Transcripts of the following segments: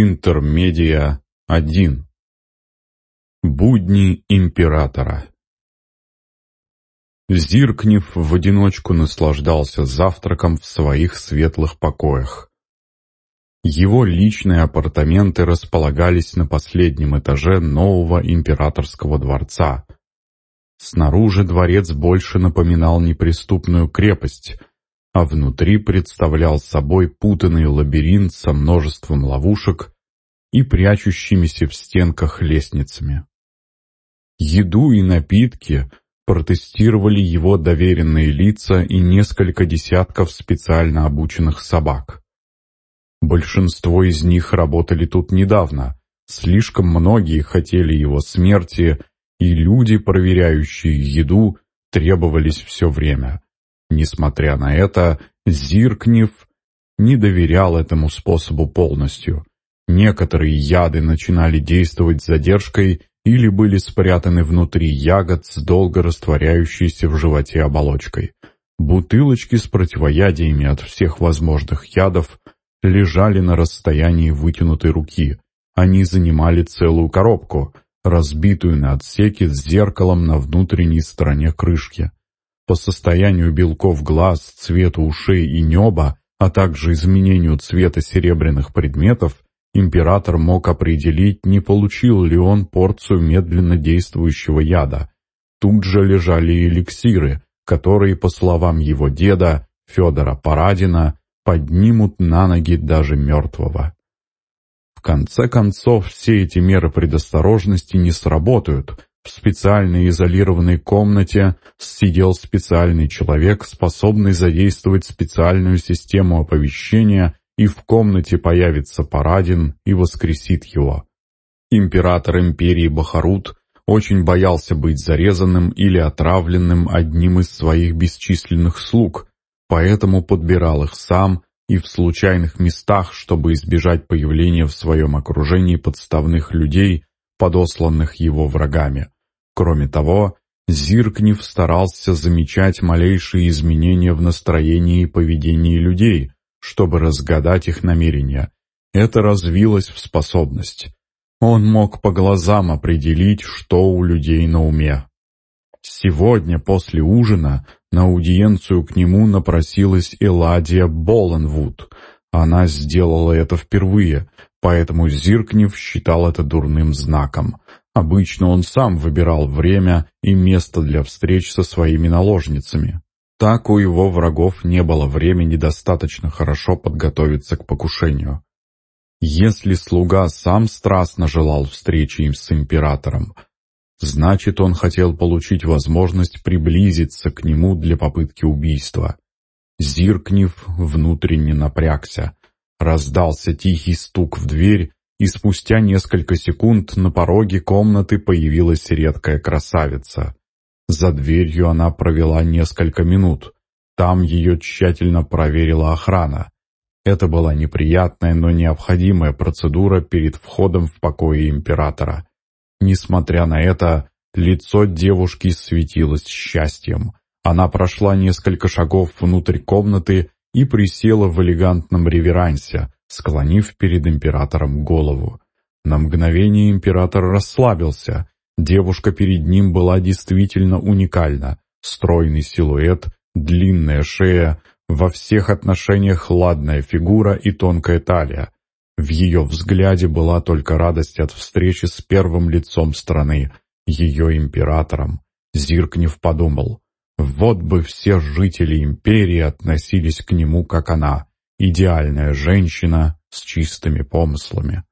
Интермедия 1. Будни императора. Зиркнев в одиночку наслаждался завтраком в своих светлых покоях. Его личные апартаменты располагались на последнем этаже нового императорского дворца. Снаружи дворец больше напоминал неприступную крепость, а внутри представлял собой путанный лабиринт со множеством ловушек и прячущимися в стенках лестницами. Еду и напитки протестировали его доверенные лица и несколько десятков специально обученных собак. Большинство из них работали тут недавно, слишком многие хотели его смерти, и люди, проверяющие еду, требовались все время. Несмотря на это, Зиркнев не доверял этому способу полностью. Некоторые яды начинали действовать с задержкой или были спрятаны внутри ягод с долго растворяющейся в животе оболочкой. Бутылочки с противоядиями от всех возможных ядов лежали на расстоянии вытянутой руки. Они занимали целую коробку, разбитую на отсеки с зеркалом на внутренней стороне крышки. По состоянию белков глаз, цвету ушей и неба, а также изменению цвета серебряных предметов, император мог определить, не получил ли он порцию медленно действующего яда. Тут же лежали эликсиры, которые, по словам его деда, Федора Парадина, поднимут на ноги даже мертвого. В конце концов, все эти меры предосторожности не сработают, в специальной изолированной комнате сидел специальный человек, способный задействовать специальную систему оповещения, и в комнате появится Парадин и воскресит его. Император империи Бахарут очень боялся быть зарезанным или отравленным одним из своих бесчисленных слуг, поэтому подбирал их сам и в случайных местах, чтобы избежать появления в своем окружении подставных людей, подосланных его врагами. Кроме того, Зиркнев старался замечать малейшие изменения в настроении и поведении людей, чтобы разгадать их намерения. Это развилось в способность. Он мог по глазам определить, что у людей на уме. Сегодня после ужина на аудиенцию к нему напросилась Эладия Болленвуд. Она сделала это впервые, поэтому Зиркнев считал это дурным знаком. Обычно он сам выбирал время и место для встреч со своими наложницами. Так у его врагов не было времени достаточно хорошо подготовиться к покушению. Если слуга сам страстно желал встречи им с императором, значит он хотел получить возможность приблизиться к нему для попытки убийства. Зиркнев внутренне напрягся. Раздался тихий стук в дверь, и спустя несколько секунд на пороге комнаты появилась редкая красавица. За дверью она провела несколько минут. Там ее тщательно проверила охрана. Это была неприятная, но необходимая процедура перед входом в покои императора. Несмотря на это, лицо девушки светилось счастьем. Она прошла несколько шагов внутрь комнаты и присела в элегантном реверансе, склонив перед императором голову. На мгновение император расслабился. Девушка перед ним была действительно уникальна. Стройный силуэт, длинная шея, во всех отношениях ладная фигура и тонкая талия. В ее взгляде была только радость от встречи с первым лицом страны, ее императором. Зиркнев подумал, вот бы все жители империи относились к нему, как она. Идеальная женщина с чистыми помыслами.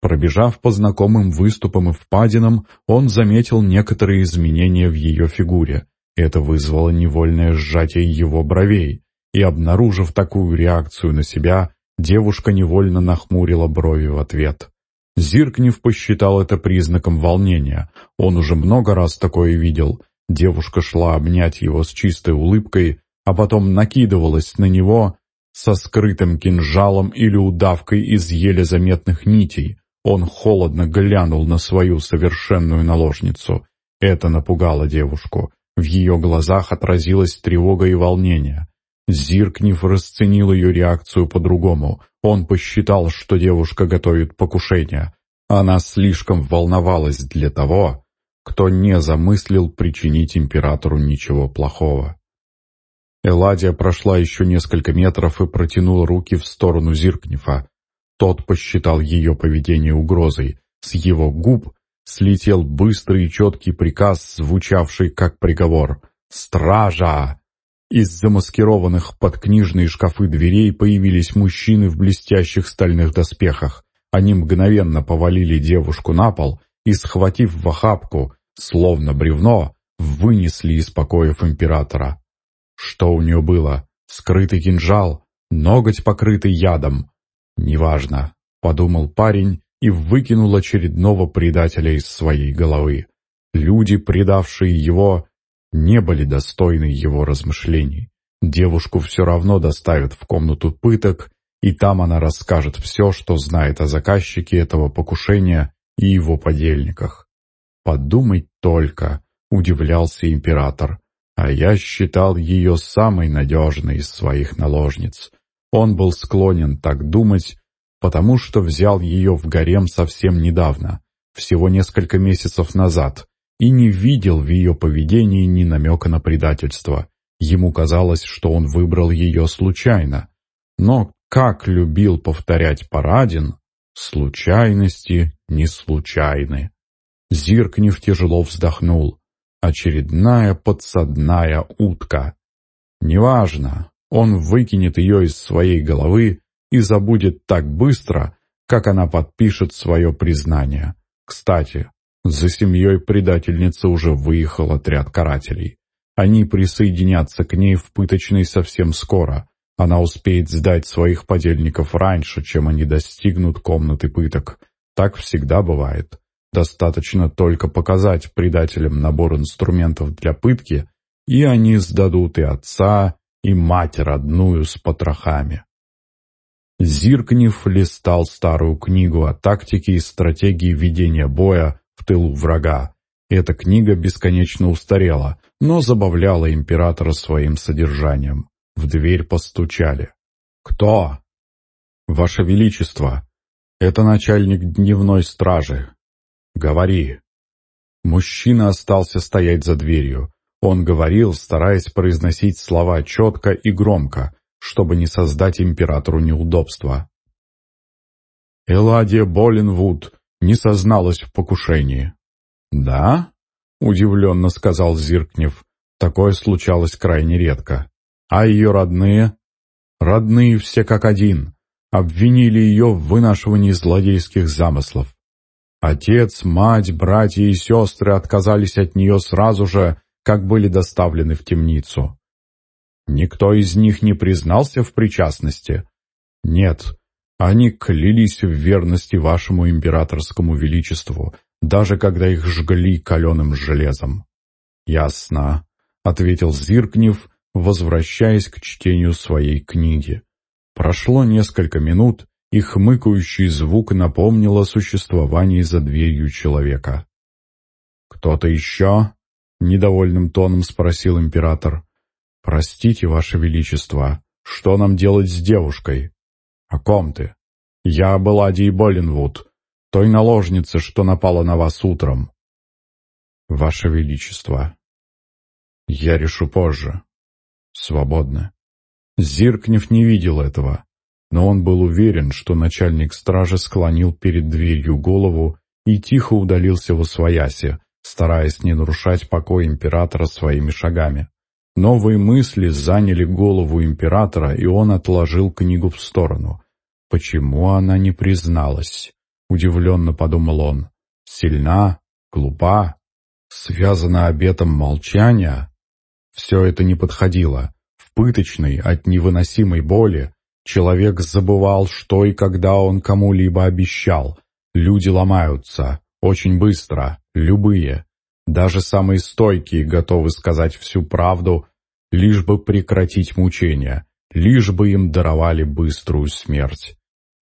Пробежав по знакомым выступам и впадинам, он заметил некоторые изменения в ее фигуре. Это вызвало невольное сжатие его бровей, и, обнаружив такую реакцию на себя, девушка невольно нахмурила брови в ответ. Зиркнев посчитал это признаком волнения. Он уже много раз такое видел. Девушка шла обнять его с чистой улыбкой, а потом накидывалась на него, со скрытым кинжалом или удавкой из еле заметных нитей. Он холодно глянул на свою совершенную наложницу. Это напугало девушку. В ее глазах отразилась тревога и волнение. Зиркнев расценил ее реакцию по-другому. Он посчитал, что девушка готовит покушение. Она слишком волновалась для того, кто не замыслил причинить императору ничего плохого. Эладия прошла еще несколько метров и протянула руки в сторону Зиркнефа. Тот посчитал ее поведение угрозой. С его губ слетел быстрый и четкий приказ, звучавший как приговор. «Стража!» Из замаскированных под книжные шкафы дверей появились мужчины в блестящих стальных доспехах. Они мгновенно повалили девушку на пол и, схватив в охапку, словно бревно, вынесли из покоев императора. Что у нее было? Скрытый кинжал? Ноготь, покрытый ядом? Неважно, подумал парень и выкинул очередного предателя из своей головы. Люди, предавшие его, не были достойны его размышлений. Девушку все равно доставят в комнату пыток, и там она расскажет все, что знает о заказчике этого покушения и его подельниках. «Подумать только», — удивлялся император, а я считал ее самой надежной из своих наложниц. Он был склонен так думать, потому что взял ее в гарем совсем недавно, всего несколько месяцев назад, и не видел в ее поведении ни намека на предательство. Ему казалось, что он выбрал ее случайно. Но, как любил повторять Парадин, случайности не случайны. Зиркнев тяжело вздохнул. Очередная подсадная утка. Неважно, он выкинет ее из своей головы и забудет так быстро, как она подпишет свое признание. Кстати, за семьей предательницы уже выехал отряд карателей. Они присоединятся к ней в пыточной совсем скоро. Она успеет сдать своих подельников раньше, чем они достигнут комнаты пыток. Так всегда бывает. Достаточно только показать предателям набор инструментов для пытки, и они сдадут и отца, и мать родную с потрохами. Зиркнев листал старую книгу о тактике и стратегии ведения боя в тылу врага. Эта книга бесконечно устарела, но забавляла императора своим содержанием. В дверь постучали. «Кто?» «Ваше Величество, это начальник дневной стражи, «Говори». Мужчина остался стоять за дверью. Он говорил, стараясь произносить слова четко и громко, чтобы не создать императору неудобства. Эладия Боллинвуд не созналась в покушении. «Да?» — удивленно сказал Зиркнев. Такое случалось крайне редко. «А ее родные?» «Родные все как один. Обвинили ее в вынашивании злодейских замыслов. Отец, мать, братья и сестры отказались от нее сразу же, как были доставлены в темницу. Никто из них не признался в причастности? Нет, они клялись в верности вашему императорскому величеству, даже когда их жгли каленым железом. «Ясно», — ответил Зиркнев, возвращаясь к чтению своей книги. Прошло несколько минут, и хмыкающий звук напомнил о существовании за дверью человека. «Кто-то еще?» — недовольным тоном спросил император. «Простите, Ваше Величество, что нам делать с девушкой?» «О ком ты?» «Я был Ади Боллинвуд, той наложнице, что напала на вас утром». «Ваше Величество, я решу позже. Свободно». Зиркнев не видел этого но он был уверен, что начальник стражи склонил перед дверью голову и тихо удалился во свояси, стараясь не нарушать покой императора своими шагами. Новые мысли заняли голову императора, и он отложил книгу в сторону. «Почему она не призналась?» — удивленно подумал он. «Сильна? Глупа? Связана обетом молчания?» Все это не подходило. В пыточной, от невыносимой боли, Человек забывал, что и когда он кому-либо обещал. Люди ломаются. Очень быстро. Любые. Даже самые стойкие готовы сказать всю правду, лишь бы прекратить мучения, лишь бы им даровали быструю смерть.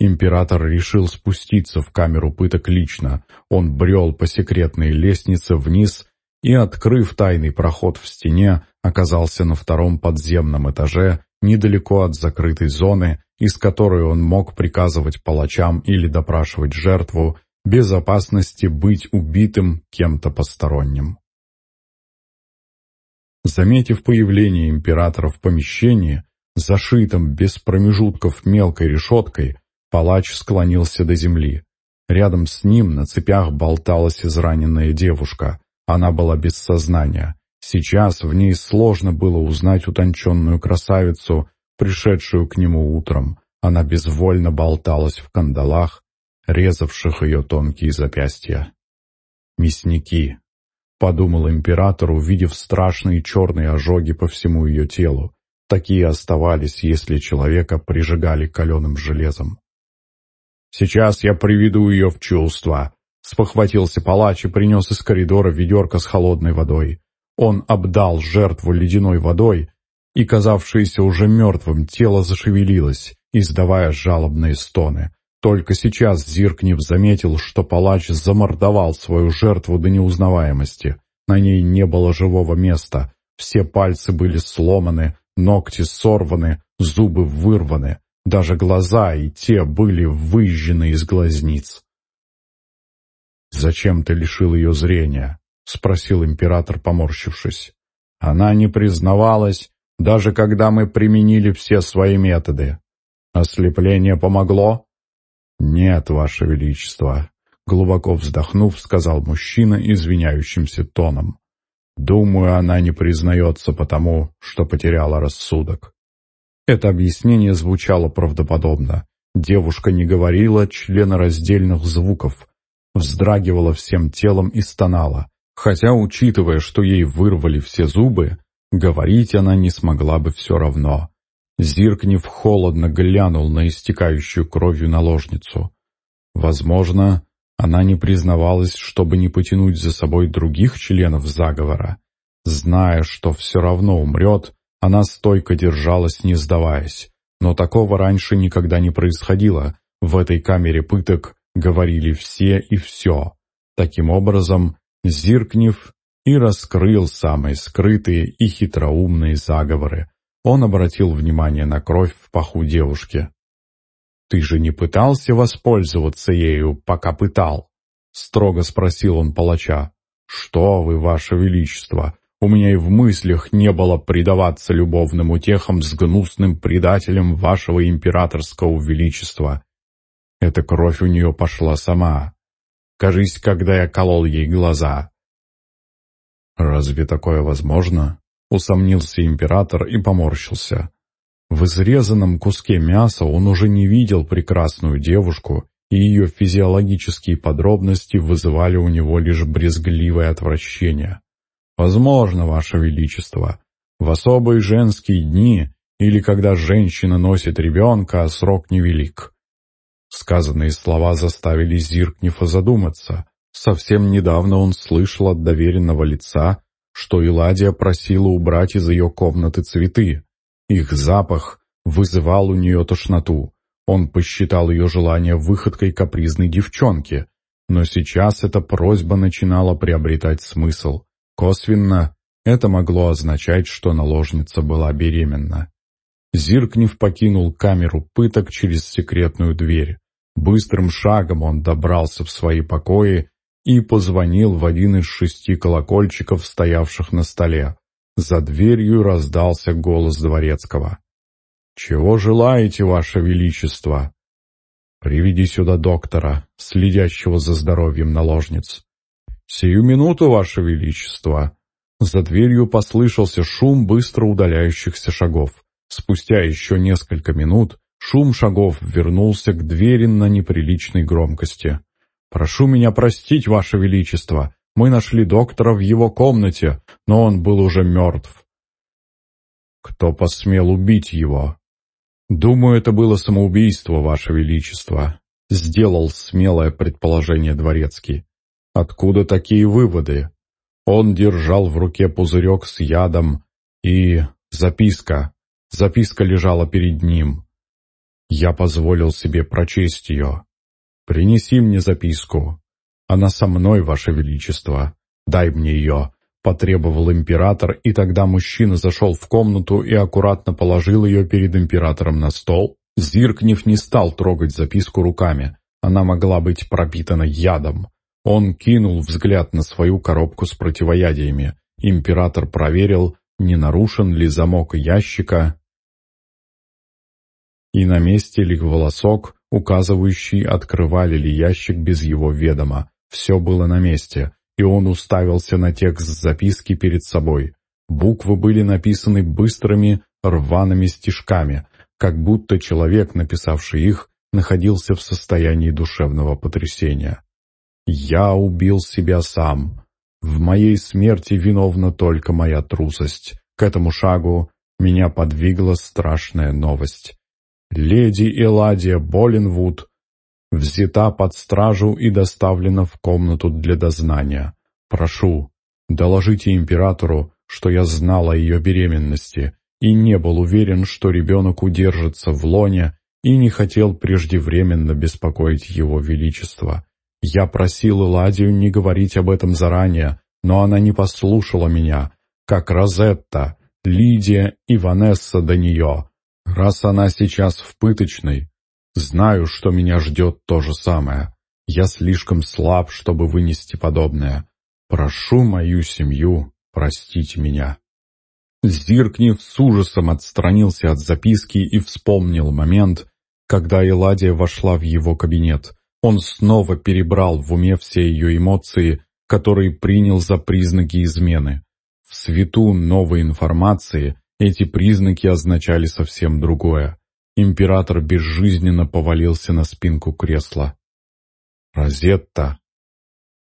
Император решил спуститься в камеру пыток лично. Он брел по секретной лестнице вниз и, открыв тайный проход в стене, оказался на втором подземном этаже недалеко от закрытой зоны, из которой он мог приказывать палачам или допрашивать жертву, без опасности быть убитым кем-то посторонним. Заметив появление императора в помещении, зашитом без промежутков мелкой решеткой, палач склонился до земли. Рядом с ним на цепях болталась израненная девушка. Она была без сознания. Сейчас в ней сложно было узнать утонченную красавицу, пришедшую к нему утром. Она безвольно болталась в кандалах, резавших ее тонкие запястья. «Мясники», — подумал император, увидев страшные черные ожоги по всему ее телу. Такие оставались, если человека прижигали каленым железом. «Сейчас я приведу ее в чувство», — спохватился палач и принес из коридора ведерко с холодной водой. Он обдал жертву ледяной водой, и казавшееся уже мертвым тело зашевелилось, издавая жалобные стоны. Только сейчас Зиркнев заметил, что палач замордовал свою жертву до неузнаваемости. На ней не было живого места, все пальцы были сломаны, ногти сорваны, зубы вырваны, даже глаза и те были выжжены из глазниц. «Зачем ты лишил ее зрения?» — спросил император, поморщившись. «Она не признавалась, даже когда мы применили все свои методы. Ослепление помогло?» «Нет, Ваше Величество», — глубоко вздохнув, сказал мужчина извиняющимся тоном. «Думаю, она не признается потому, что потеряла рассудок». Это объяснение звучало правдоподобно. Девушка не говорила членораздельных звуков, вздрагивала всем телом и стонала. Хотя, учитывая, что ей вырвали все зубы, говорить она не смогла бы все равно. Зиркнев холодно глянул на истекающую кровью наложницу. Возможно, она не признавалась, чтобы не потянуть за собой других членов заговора. Зная, что все равно умрет, она стойко держалась, не сдаваясь. Но такого раньше никогда не происходило. В этой камере пыток говорили все и все. Таким образом, Зиркнев и раскрыл самые скрытые и хитроумные заговоры. Он обратил внимание на кровь в паху девушки. «Ты же не пытался воспользоваться ею, пока пытал?» — строго спросил он палача. «Что вы, ваше величество, у меня и в мыслях не было предаваться любовным утехам с гнусным предателем вашего императорского величества. Эта кровь у нее пошла сама. Кажись, когда я колол ей глаза. «Разве такое возможно?» — усомнился император и поморщился. В изрезанном куске мяса он уже не видел прекрасную девушку, и ее физиологические подробности вызывали у него лишь брезгливое отвращение. «Возможно, Ваше Величество, в особые женские дни или когда женщина носит ребенка, срок невелик. Сказанные слова заставили Зиркнефа задуматься. Совсем недавно он слышал от доверенного лица, что Иладия просила убрать из ее комнаты цветы. Их запах вызывал у нее тошноту. Он посчитал ее желание выходкой капризной девчонки, но сейчас эта просьба начинала приобретать смысл. Косвенно это могло означать, что наложница была беременна. Зиркнев покинул камеру пыток через секретную дверь. Быстрым шагом он добрался в свои покои и позвонил в один из шести колокольчиков, стоявших на столе. За дверью раздался голос дворецкого. «Чего желаете, ваше величество?» «Приведи сюда доктора, следящего за здоровьем наложниц». «Сию минуту, ваше величество!» За дверью послышался шум быстро удаляющихся шагов. Спустя еще несколько минут Шум шагов вернулся к двери на неприличной громкости. «Прошу меня простить, Ваше Величество, мы нашли доктора в его комнате, но он был уже мертв». «Кто посмел убить его?» «Думаю, это было самоубийство, Ваше Величество», — сделал смелое предположение Дворецкий. «Откуда такие выводы?» Он держал в руке пузырек с ядом и... записка. Записка лежала перед ним. Я позволил себе прочесть ее. «Принеси мне записку. Она со мной, Ваше Величество. Дай мне ее. потребовал император, и тогда мужчина зашел в комнату и аккуратно положил ее перед императором на стол. Зиркнев не стал трогать записку руками. Она могла быть пропитана ядом. Он кинул взгляд на свою коробку с противоядиями. Император проверил, не нарушен ли замок ящика, и на месте ли волосок, указывающий, открывали ли ящик без его ведома. Все было на месте, и он уставился на текст записки перед собой. Буквы были написаны быстрыми, рваными стежками, как будто человек, написавший их, находился в состоянии душевного потрясения. «Я убил себя сам. В моей смерти виновна только моя трусость. К этому шагу меня подвигла страшная новость. Леди Эладия Боллинвуд взята под стражу и доставлена в комнату для дознания. Прошу, доложите императору, что я знал о ее беременности и не был уверен, что ребенок удержится в лоне и не хотел преждевременно беспокоить его величество. Я просил Эладию не говорить об этом заранее, но она не послушала меня, как Розетта, Лидия и Ванесса до нее. Раз она сейчас в пыточной, знаю, что меня ждет то же самое. Я слишком слаб, чтобы вынести подобное. Прошу мою семью простить меня». Зиркнев с ужасом отстранился от записки и вспомнил момент, когда Эладия вошла в его кабинет. Он снова перебрал в уме все ее эмоции, которые принял за признаки измены. В свету новой информации эти признаки означали совсем другое. Император безжизненно повалился на спинку кресла. «Розетта?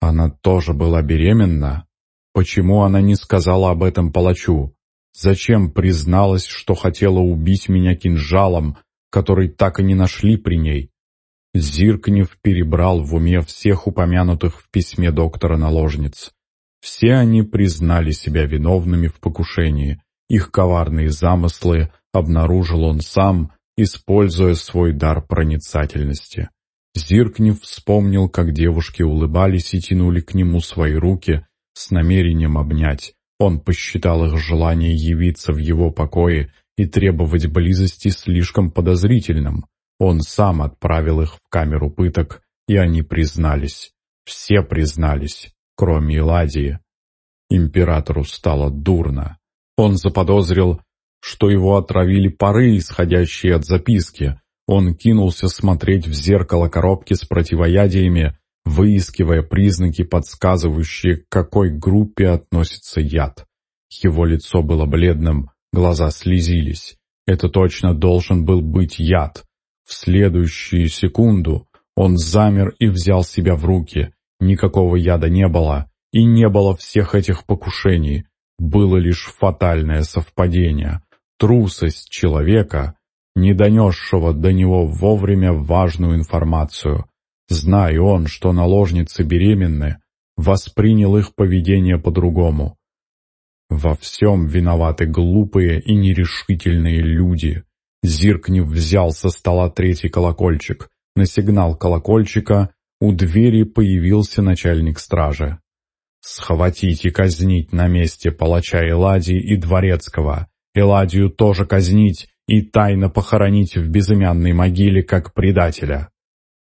Она тоже была беременна? Почему она не сказала об этом палачу? Зачем призналась, что хотела убить меня кинжалом, который так и не нашли при ней?» Зиркнев перебрал в уме всех упомянутых в письме доктора наложниц. Все они признали себя виновными в покушении. Их коварные замыслы обнаружил он сам, используя свой дар проницательности. Зиркнев вспомнил, как девушки улыбались и тянули к нему свои руки с намерением обнять. Он посчитал их желание явиться в его покое и требовать близости слишком подозрительным. Он сам отправил их в камеру пыток, и они признались. Все признались, кроме Эладии. Императору стало дурно. Он заподозрил, что его отравили пары, исходящие от записки. Он кинулся смотреть в зеркало коробки с противоядиями, выискивая признаки, подсказывающие, к какой группе относится яд. Его лицо было бледным, глаза слезились. Это точно должен был быть яд. В следующую секунду он замер и взял себя в руки. Никакого яда не было, и не было всех этих покушений. Было лишь фатальное совпадение. Трусость человека, не донесшего до него вовремя важную информацию. Зная он, что наложницы беременны, воспринял их поведение по-другому. Во всем виноваты глупые и нерешительные люди. Зиркнев взял со стола третий колокольчик. На сигнал колокольчика у двери появился начальник стражи. «Схватить и казнить на месте палача Эладии и Дворецкого. Эладию тоже казнить и тайно похоронить в безымянной могиле как предателя».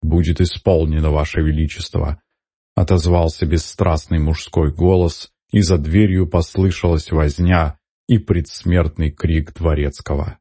«Будет исполнено, Ваше Величество», — отозвался бесстрастный мужской голос, и за дверью послышалась возня и предсмертный крик Дворецкого.